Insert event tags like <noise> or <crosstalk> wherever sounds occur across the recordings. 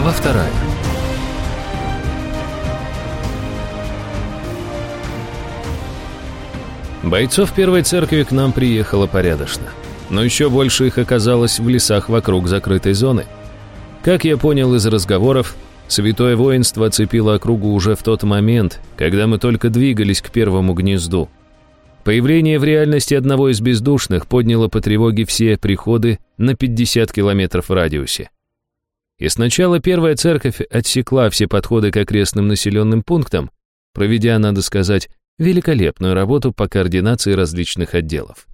Глава вторая. Бойцов первой церкви к нам приехало порядочно. Но еще больше их оказалось в лесах вокруг закрытой зоны. Как я понял из разговоров, святое воинство оцепило округу уже в тот момент, когда мы только двигались к первому гнезду. Появление в реальности одного из бездушных подняло по тревоге все приходы на 50 километров в радиусе. И сначала первая церковь отсекла все подходы к окрестным населенным пунктам, проведя, надо сказать, великолепную работу по координации различных отделов.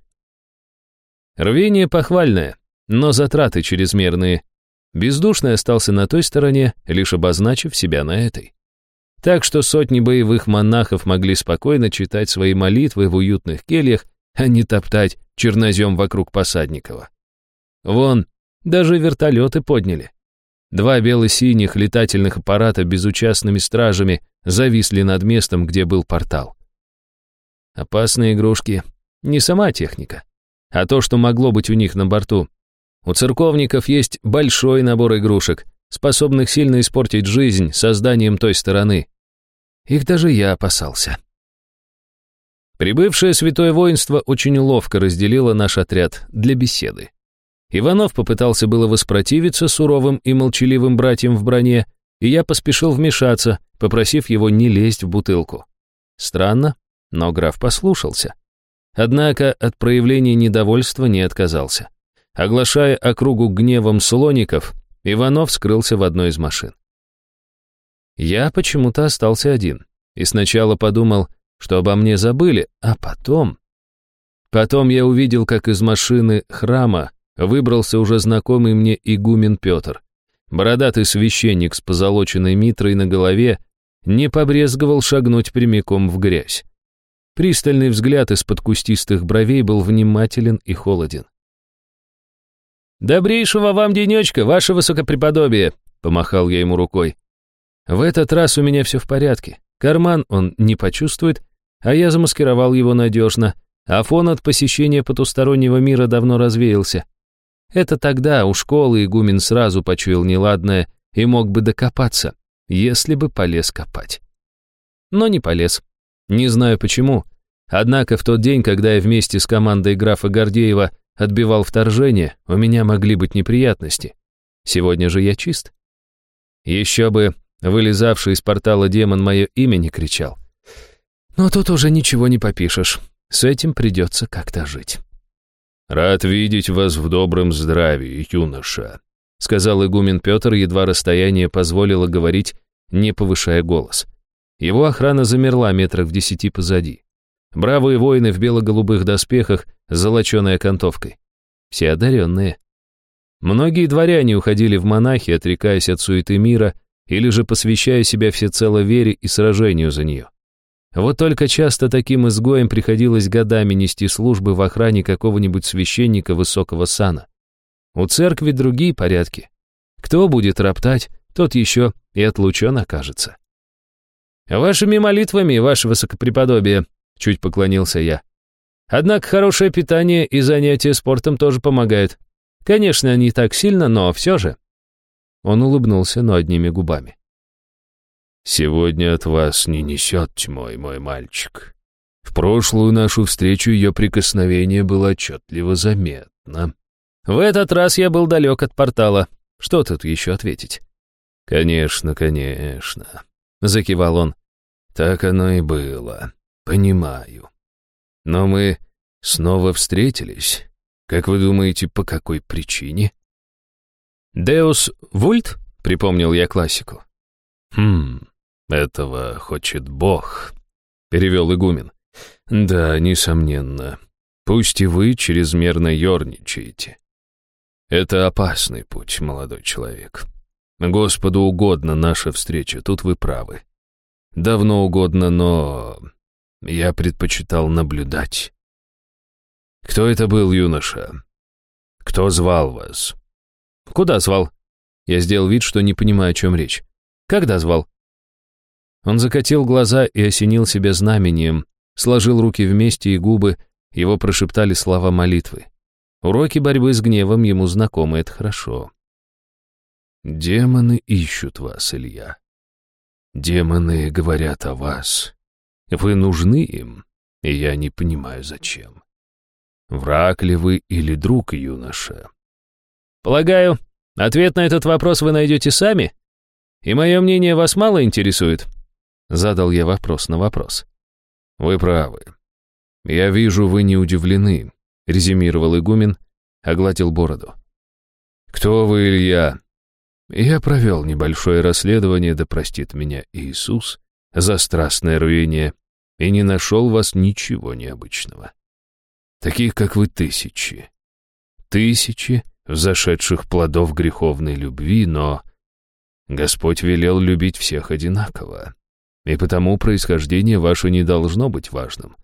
Рвение похвальное, но затраты чрезмерные. Бездушный остался на той стороне, лишь обозначив себя на этой. Так что сотни боевых монахов могли спокойно читать свои молитвы в уютных кельях, а не топтать чернозем вокруг Посадникова. Вон, даже вертолеты подняли. Два бело-синих летательных аппарата безучастными стражами зависли над местом, где был портал. Опасные игрушки. Не сама техника, а то, что могло быть у них на борту. У церковников есть большой набор игрушек, способных сильно испортить жизнь созданием той стороны. Их даже я опасался. Прибывшее святое воинство очень ловко разделило наш отряд для беседы. Иванов попытался было воспротивиться суровым и молчаливым братьям в броне, и я поспешил вмешаться, попросив его не лезть в бутылку. Странно, но граф послушался. Однако от проявления недовольства не отказался. Оглашая округу гневом слоников, Иванов скрылся в одной из машин. Я почему-то остался один, и сначала подумал, что обо мне забыли, а потом... Потом я увидел, как из машины храма выбрался уже знакомый мне игумен Петр. Бородатый священник с позолоченной митрой на голове не побрезговал шагнуть прямиком в грязь. Пристальный взгляд из-под кустистых бровей был внимателен и холоден. «Добрейшего вам денечка, ваше высокопреподобие!» — помахал я ему рукой. «В этот раз у меня все в порядке. Карман он не почувствует, а я замаскировал его надежно, а фон от посещения потустороннего мира давно развеялся. Это тогда у школы игумен сразу почуял неладное и мог бы докопаться, если бы полез копать. Но не полез. Не знаю почему. Однако в тот день, когда я вместе с командой графа Гордеева отбивал вторжение, у меня могли быть неприятности. Сегодня же я чист. Еще бы вылезавший из портала демон мое имя не кричал. Но тут уже ничего не попишешь. С этим придется как-то жить. «Рад видеть вас в добром здравии, юноша», — сказал игумен Петр, едва расстояние позволило говорить, не повышая голос. Его охрана замерла метрах в десяти позади. Бравые воины в бело-голубых доспехах с золоченой окантовкой. Все одаренные. Многие дворяне уходили в монахи, отрекаясь от суеты мира, или же посвящая себя всецело вере и сражению за нее. Вот только часто таким изгоям приходилось годами нести службы в охране какого-нибудь священника высокого сана. У церкви другие порядки. Кто будет роптать, тот еще и отлучен окажется. «Вашими молитвами, ваше высокопреподобие», — чуть поклонился я. «Однако хорошее питание и занятия спортом тоже помогают. Конечно, не так сильно, но все же». Он улыбнулся, но одними губами. Сегодня от вас не несет тьмой, мой мальчик. В прошлую нашу встречу ее прикосновение было отчетливо заметно. В этот раз я был далек от портала. Что тут еще ответить? Конечно, конечно, закивал он. Так оно и было. Понимаю. Но мы снова встретились. Как вы думаете, по какой причине? Деус Вульт, припомнил я классику. Хм, «Этого хочет Бог», — перевел игумен. «Да, несомненно. Пусть и вы чрезмерно ерничаете. Это опасный путь, молодой человек. Господу угодно наша встреча, тут вы правы. Давно угодно, но я предпочитал наблюдать. Кто это был, юноша? Кто звал вас? Куда звал? Я сделал вид, что не понимаю, о чем речь. Когда звал? Он закатил глаза и осенил себя знамением, сложил руки вместе и губы, его прошептали слова молитвы. Уроки борьбы с гневом ему знакомы, это хорошо. Демоны ищут вас, Илья. Демоны говорят о вас. Вы нужны им, и я не понимаю, зачем. Враг ли вы или друг, юноша? Полагаю, ответ на этот вопрос вы найдете сами? И мое мнение вас мало интересует? Задал я вопрос на вопрос. Вы правы. Я вижу, вы не удивлены, резюмировал игумен, огладил бороду. Кто вы, Илья? Я провел небольшое расследование, да простит меня Иисус, за страстное рвение, и не нашел вас ничего необычного. Таких, как вы, тысячи. Тысячи взошедших плодов греховной любви, но Господь велел любить всех одинаково, и потому происхождение ваше не должно быть важным.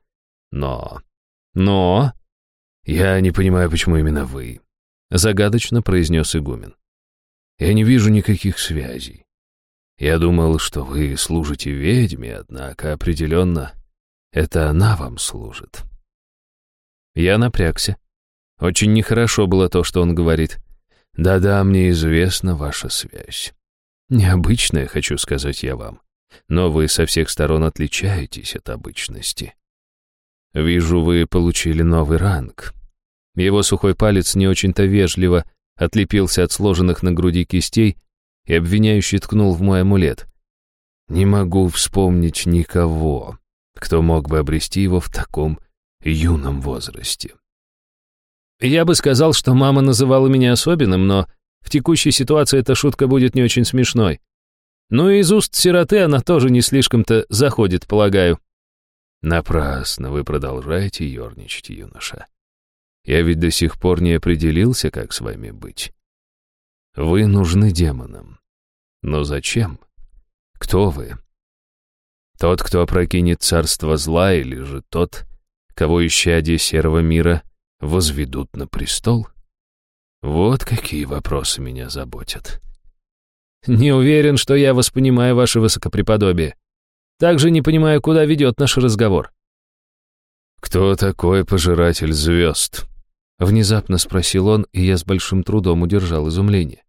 Но... Но... Я не понимаю, почему именно вы, — загадочно произнес игумен. Я не вижу никаких связей. Я думал, что вы служите ведьме, однако определенно это она вам служит. Я напрягся. Очень нехорошо было то, что он говорит. Да-да, мне известна ваша связь. Необычная, хочу сказать я вам. Но вы со всех сторон отличаетесь от обычности. Вижу, вы получили новый ранг. Его сухой палец не очень-то вежливо отлепился от сложенных на груди кистей и обвиняющий ткнул в мой амулет. Не могу вспомнить никого, кто мог бы обрести его в таком юном возрасте. Я бы сказал, что мама называла меня особенным, но в текущей ситуации эта шутка будет не очень смешной. Ну и из уст сироты она тоже не слишком-то заходит, полагаю. Напрасно вы продолжаете ерничать, юноша. Я ведь до сих пор не определился, как с вами быть. Вы нужны демонам. Но зачем? Кто вы? Тот, кто опрокинет царство зла, или же тот, кого исчадие серого мира возведут на престол? Вот какие вопросы меня заботят. Не уверен, что я воспринимаю ваше высокопреподобие. Также не понимаю, куда ведет наш разговор. Кто такой пожиратель звезд? Внезапно спросил он, и я с большим трудом удержал изумление.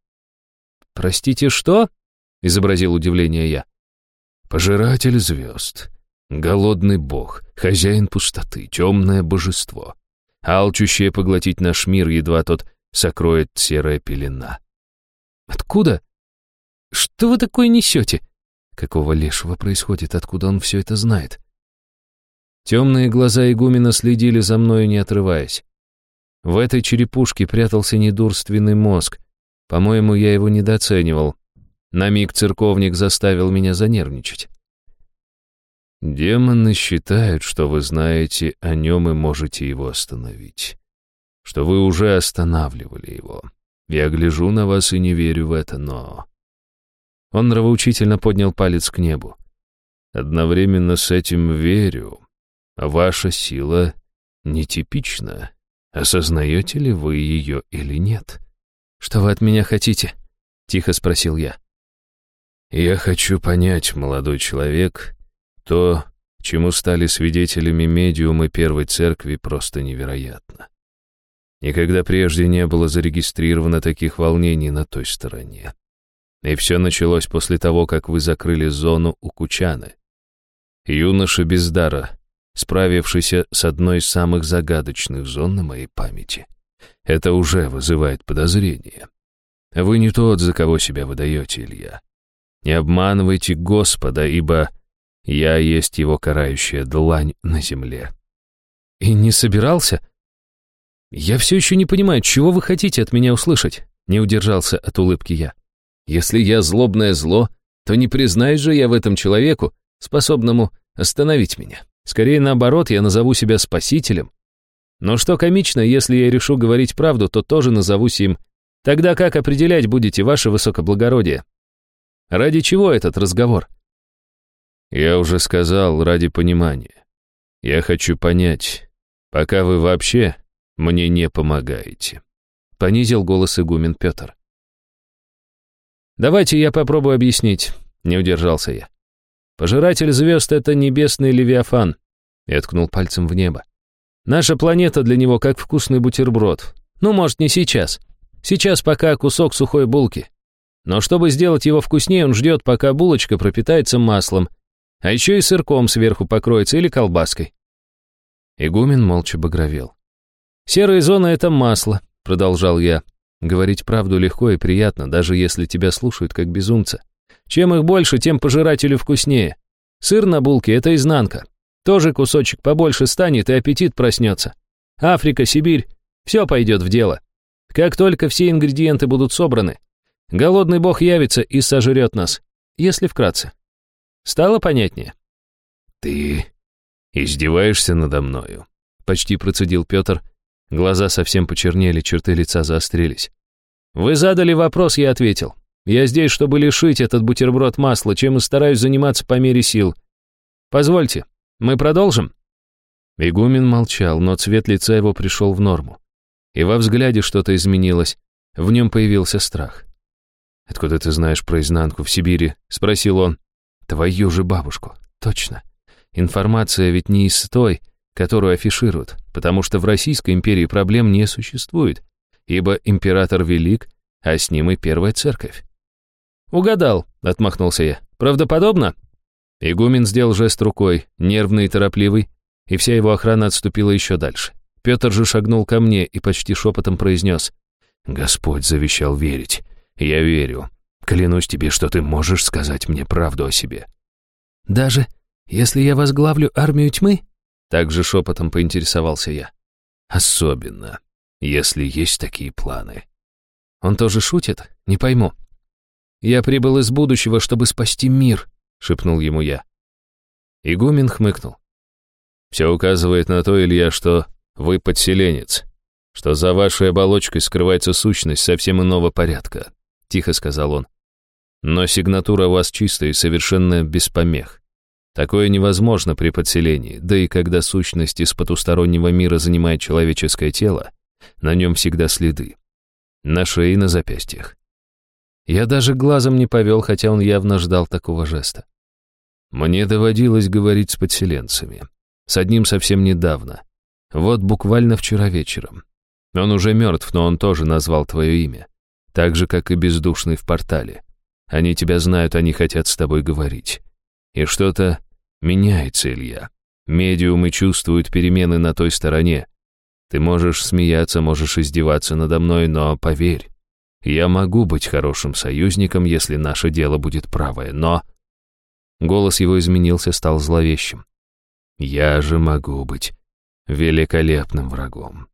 «Простите, что?» — изобразил удивление я. «Пожиратель звезд, голодный бог, хозяин пустоты, темное божество, алчущее поглотить наш мир, едва тот сокроет серая пелена». «Откуда? Что вы такое несете?» Какого лешего происходит, откуда он все это знает? Темные глаза игумена следили за мною, не отрываясь. В этой черепушке прятался недурственный мозг. По-моему, я его недооценивал. На миг церковник заставил меня занервничать. Демоны считают, что вы знаете о нем и можете его остановить. Что вы уже останавливали его. Я гляжу на вас и не верю в это, но... Он нравоучительно поднял палец к небу. Одновременно с этим верю. Ваша сила нетипична. Осознаете ли вы ее или нет? Что вы от меня хотите? Тихо спросил я. Я хочу понять, молодой человек, то, чему стали свидетелями медиумы Первой Церкви, просто невероятно. Никогда прежде не было зарегистрировано таких волнений на той стороне. И все началось после того, как вы закрыли зону у Кучаны. Юноша без дара справившийся с одной из самых загадочных зон на моей памяти. Это уже вызывает подозрение. Вы не тот, за кого себя выдаете, Илья. Не обманывайте Господа, ибо я есть его карающая длань на земле. И не собирался? Я все еще не понимаю, чего вы хотите от меня услышать, не удержался от улыбки я. Если я злобное зло, то не признаюсь же я в этом человеку, способному остановить меня. Скорее наоборот, я назову себя спасителем. Но что комично, если я решу говорить правду, то тоже назовусь им. Тогда как определять будете ваше высокоблагородие? Ради чего этот разговор? Я уже сказал, ради понимания. Я хочу понять, пока вы вообще мне не помогаете. Понизил голос игумен Петр. Давайте я попробую объяснить, не удержался я. Пожиратель звезд — это небесный левиафан. Я ткнул пальцем в небо. Наша планета для него как вкусный бутерброд. Ну, может, не сейчас. Сейчас пока кусок сухой булки. Но чтобы сделать его вкуснее, он ждет, пока булочка пропитается маслом, а еще и сырком сверху покроется или колбаской. Игумен молча багровел. «Серая зона — это масло», — продолжал я. «Говорить правду легко и приятно, даже если тебя слушают как безумца. Чем их больше, тем пожирателю вкуснее. Сыр на булке — это изнанка. Тоже кусочек побольше станет, и аппетит проснется. Африка, Сибирь — все пойдет в дело. Как только все ингредиенты будут собраны, голодный бог явится и сожрет нас, если вкратце. Стало понятнее? «Ты издеваешься надо мною?» — почти процедил Петр. Глаза совсем почернели, черты лица заострились. «Вы задали вопрос, я ответил. Я здесь, чтобы лишить этот бутерброд масла, чем и стараюсь заниматься по мере сил. Позвольте, мы продолжим?» Игумен молчал, но цвет лица его пришел в норму. И во взгляде что-то изменилось, в нем появился страх. «Откуда ты знаешь про изнанку в Сибири?» — спросил он. «Твою же бабушку, точно. Информация ведь не из той, которую афишируют, потому что в Российской империи проблем не существует, ибо император велик, а с ним и первая церковь. «Угадал», — отмахнулся я. «Правдоподобно?» Игумен сделал жест рукой, нервный и торопливый, и вся его охрана отступила еще дальше. Петр же шагнул ко мне и почти шепотом произнес. «Господь завещал верить. Я верю. Клянусь тебе, что ты можешь сказать мне правду о себе». «Даже если я возглавлю армию тьмы?» Также шепотом поинтересовался я. «Особенно, если есть такие планы». «Он тоже шутит? Не пойму». «Я прибыл из будущего, чтобы спасти мир», — шепнул ему я. Игумен хмыкнул. «Все указывает на то, Илья, что вы подселенец, что за вашей оболочкой скрывается сущность совсем иного порядка», — тихо сказал он. «Но сигнатура у вас чистая и совершенно без помех. Такое невозможно при подселении, да и когда сущность из потустороннего мира занимает человеческое тело, на нем всегда следы. На шее и на запястьях. Я даже глазом не повел, хотя он явно ждал такого жеста. Мне доводилось говорить с подселенцами. С одним совсем недавно. Вот буквально вчера вечером. Он уже мертв, но он тоже назвал твое имя. Так же, как и бездушный в портале. Они тебя знают, они хотят с тобой говорить. И что-то меняется, Илья. Медиумы чувствуют перемены на той стороне. Ты можешь смеяться, можешь издеваться надо мной, но поверь, я могу быть хорошим союзником, если наше дело будет правое, но...» Голос его изменился, стал зловещим. «Я же могу быть великолепным врагом».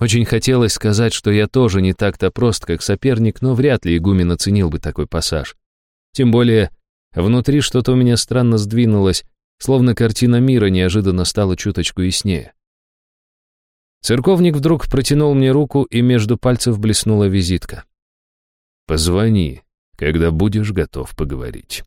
Очень хотелось сказать, что я тоже не так-то прост, как соперник, но вряд ли игумен оценил бы такой пассаж. Тем более, внутри что-то у меня странно сдвинулось, словно картина мира неожиданно стала чуточку яснее. Церковник вдруг протянул мне руку, и между пальцев блеснула визитка. «Позвони, когда будешь готов поговорить».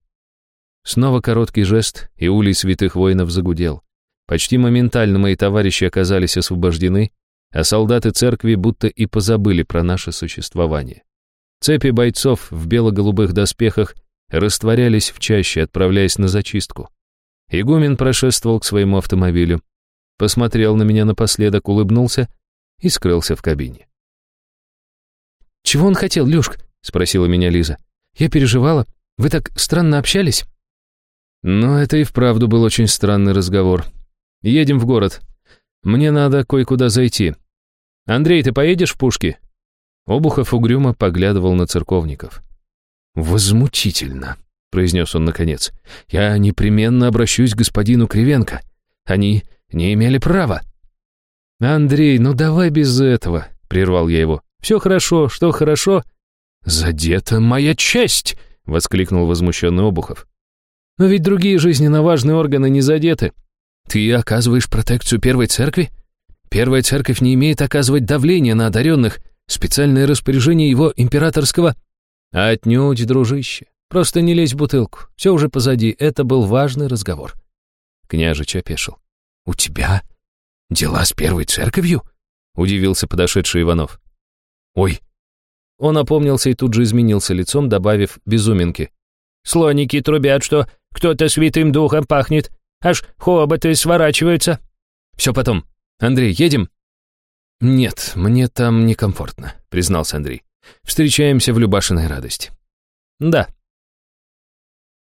Снова короткий жест, и улей святых воинов загудел. Почти моментально мои товарищи оказались освобождены, а солдаты церкви будто и позабыли про наше существование. Цепи бойцов в бело-голубых доспехах растворялись в чаще, отправляясь на зачистку. Игумен прошествовал к своему автомобилю, посмотрел на меня напоследок, улыбнулся и скрылся в кабине. «Чего он хотел, Люшк?» — спросила меня Лиза. «Я переживала. Вы так странно общались?» Но это и вправду был очень странный разговор. «Едем в город. Мне надо кое-куда зайти. Андрей, ты поедешь в Пушки?» Обухов угрюмо поглядывал на церковников. «Возмутительно», — произнес он наконец. «Я непременно обращусь к господину Кривенко. Они не имели права». «Андрей, ну давай без этого», — прервал я его. «Все хорошо, что хорошо?» «Задета моя честь!» — воскликнул возмущенный Обухов. «Но ведь другие жизненно важные органы не задеты». «Ты оказываешь протекцию Первой Церкви? Первая Церковь не имеет оказывать давление на одаренных. Специальное распоряжение его императорского...» «Отнюдь, дружище. Просто не лезь в бутылку. Все уже позади. Это был важный разговор». Княжич опешил. «У тебя дела с первой церковью?» — удивился подошедший Иванов. «Ой!» Он опомнился и тут же изменился лицом, добавив безуминки. «Слоники трубят, что кто-то святым духом пахнет, аж хоботы сворачиваются». «Все потом. Андрей, едем?» «Нет, мне там некомфортно», — признался Андрей. «Встречаемся в Любашиной радости. Да.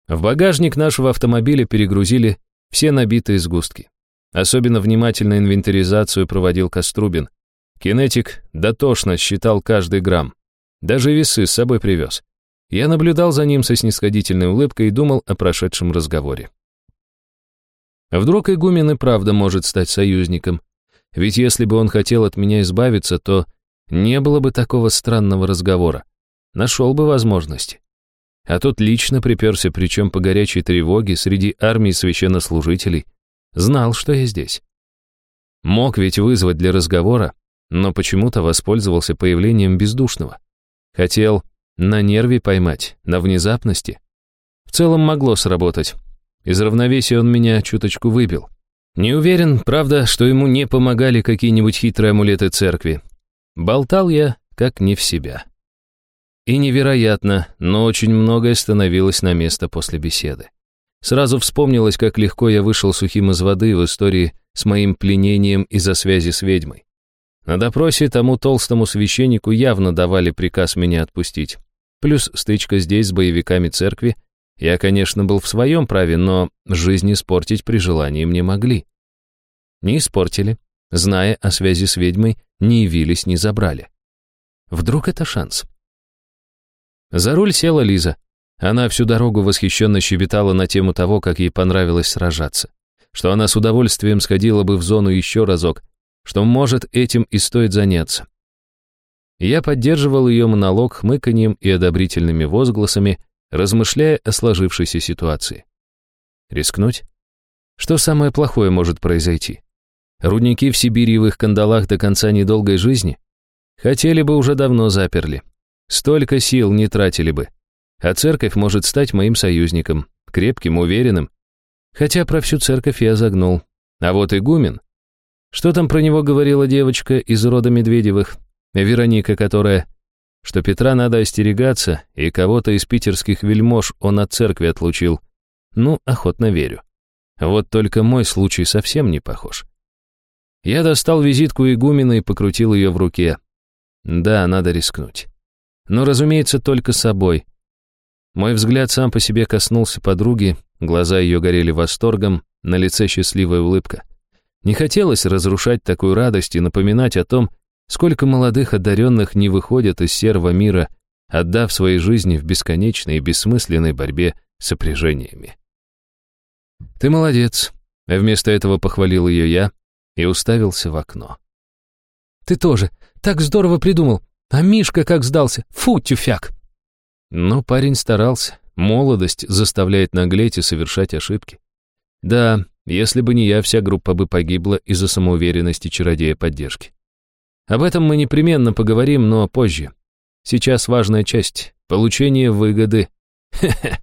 В багажник нашего автомобиля перегрузили все набитые сгустки. Особенно внимательно инвентаризацию проводил Кострубин. Кинетик дотошно считал каждый грамм. Даже весы с собой привез. Я наблюдал за ним со снисходительной улыбкой и думал о прошедшем разговоре. Вдруг игумен и правда может стать союзником. Ведь если бы он хотел от меня избавиться, то не было бы такого странного разговора. Нашел бы возможности. А тут лично приперся, причем по горячей тревоге, среди армии священнослужителей. Знал, что я здесь. Мог ведь вызвать для разговора, но почему-то воспользовался появлением бездушного. Хотел на нерве поймать, на внезапности. В целом могло сработать. Из равновесия он меня чуточку выбил. Не уверен, правда, что ему не помогали какие-нибудь хитрые амулеты церкви. Болтал я, как не в себя. И невероятно, но очень многое становилось на место после беседы. Сразу вспомнилось, как легко я вышел сухим из воды в истории с моим пленением из-за связи с ведьмой. На допросе тому толстому священнику явно давали приказ меня отпустить. Плюс стычка здесь с боевиками церкви. Я, конечно, был в своем праве, но жизнь испортить при желании мне могли. Не испортили. Зная о связи с ведьмой, не явились, не забрали. Вдруг это шанс? За руль села Лиза. Она всю дорогу восхищенно щебетала на тему того, как ей понравилось сражаться. Что она с удовольствием сходила бы в зону еще разок, что, может, этим и стоит заняться. Я поддерживал ее монолог хмыканьем и одобрительными возгласами, размышляя о сложившейся ситуации. Рискнуть? Что самое плохое может произойти? Рудники в Сибири в их кандалах до конца недолгой жизни? Хотели бы уже давно заперли. Столько сил не тратили бы. А церковь может стать моим союзником, крепким, уверенным. Хотя про всю церковь я загнул. А вот игумен. Что там про него говорила девочка из рода Медведевых? Вероника, которая... Что Петра надо остерегаться, и кого-то из питерских вельмож он от церкви отлучил. Ну, охотно верю. Вот только мой случай совсем не похож. Я достал визитку игумена и покрутил ее в руке. Да, надо рискнуть. Но, разумеется, только собой. Мой взгляд сам по себе коснулся подруги, глаза ее горели восторгом, на лице счастливая улыбка. Не хотелось разрушать такую радость и напоминать о том, сколько молодых одаренных не выходят из серого мира, отдав своей жизни в бесконечной и бессмысленной борьбе с опряжениями. «Ты молодец», — вместо этого похвалил ее я и уставился в окно. «Ты тоже. Так здорово придумал. А Мишка как сдался. Фу, тюфяк!» Но парень старался. Молодость заставляет наглеть и совершать ошибки. Да, если бы не я, вся группа бы погибла из-за самоуверенности чародея поддержки. Об этом мы непременно поговорим, но позже. Сейчас важная часть — получение выгоды. <laughs>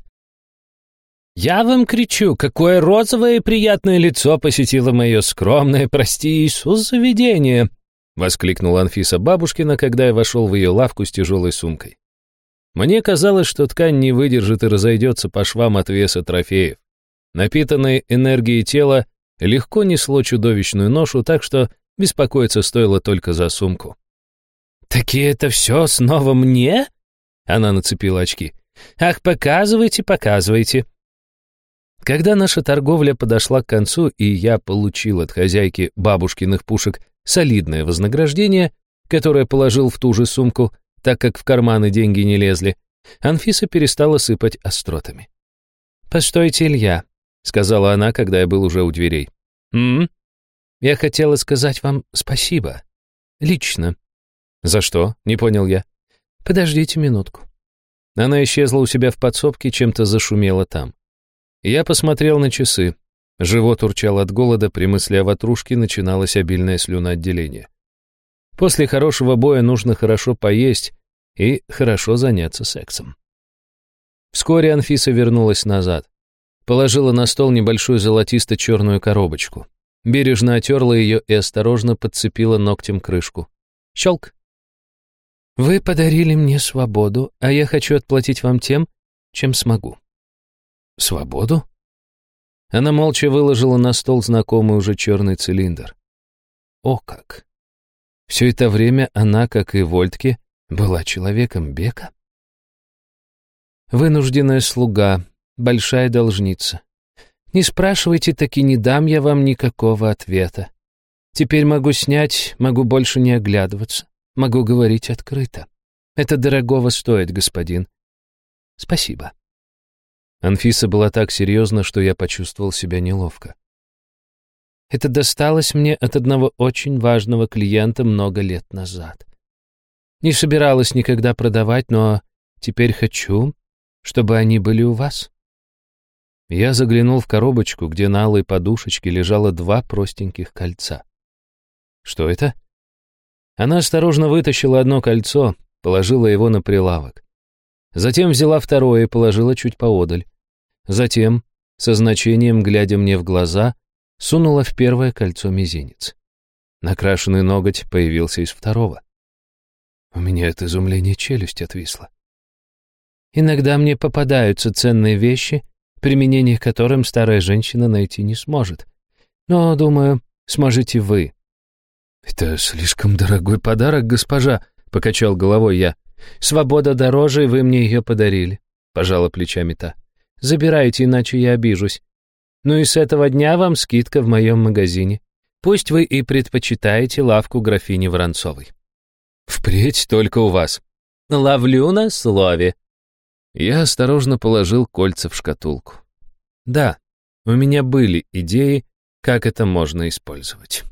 «Я вам кричу, какое розовое и приятное лицо посетило мое скромное, прости Иисус, заведение!» — воскликнула Анфиса Бабушкина, когда я вошел в ее лавку с тяжелой сумкой. Мне казалось, что ткань не выдержит и разойдется по швам от веса трофеев. Напитанное энергией тело легко несло чудовищную ношу, так что беспокоиться стоило только за сумку. «Таки это все снова мне?» Она нацепила очки. «Ах, показывайте, показывайте». Когда наша торговля подошла к концу, и я получил от хозяйки бабушкиных пушек солидное вознаграждение, которое положил в ту же сумку, так как в карманы деньги не лезли, Анфиса перестала сыпать остротами. «Постойте, Илья», — сказала она, когда я был уже у дверей. «М? Я хотела сказать вам спасибо. Лично». «За что?» — не понял я. «Подождите минутку». Она исчезла у себя в подсобке, чем-то зашумела там. Я посмотрел на часы. Живот урчал от голода, при мысли о ватрушке начиналось обильное слюноотделение. После хорошего боя нужно хорошо поесть и хорошо заняться сексом. Вскоре Анфиса вернулась назад. Положила на стол небольшую золотисто-черную коробочку. Бережно отерла ее и осторожно подцепила ногтем крышку. Щелк. «Вы подарили мне свободу, а я хочу отплатить вам тем, чем смогу». «Свободу?» Она молча выложила на стол знакомый уже черный цилиндр. О как! Все это время она, как и Вольтке, была человеком Бека. Вынужденная слуга, большая должница. Не спрашивайте, так и не дам я вам никакого ответа. Теперь могу снять, могу больше не оглядываться, могу говорить открыто. Это дорогого стоит, господин. Спасибо. Анфиса была так серьезна, что я почувствовал себя неловко. Это досталось мне от одного очень важного клиента много лет назад. Не собиралась никогда продавать, но теперь хочу, чтобы они были у вас. Я заглянул в коробочку, где на алой подушечке лежало два простеньких кольца. Что это? Она осторожно вытащила одно кольцо, положила его на прилавок. Затем взяла второе и положила чуть поодаль. Затем, со значением глядя мне в глаза, сунула в первое кольцо мизинец. Накрашенный ноготь появился из второго. У меня от изумления челюсть отвисла. Иногда мне попадаются ценные вещи, применение которым старая женщина найти не сможет. Но, думаю, сможете вы. «Это слишком дорогой подарок, госпожа», — покачал головой я. «Свобода дороже, и вы мне ее подарили», — пожала плечами та. «Забирайте, иначе я обижусь. Ну и с этого дня вам скидка в моем магазине. Пусть вы и предпочитаете лавку графини Воронцовой». «Впредь только у вас». «Ловлю на слове». Я осторожно положил кольца в шкатулку. Да, у меня были идеи, как это можно использовать.